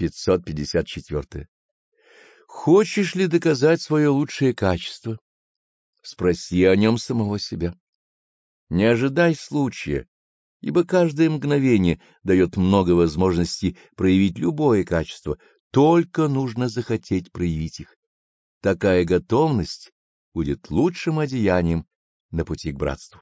554. Хочешь ли доказать свое лучшее качество? Спроси о нем самого себя. Не ожидай случая, ибо каждое мгновение дает много возможностей проявить любое качество, только нужно захотеть проявить их. Такая готовность будет лучшим одеянием на пути к братству.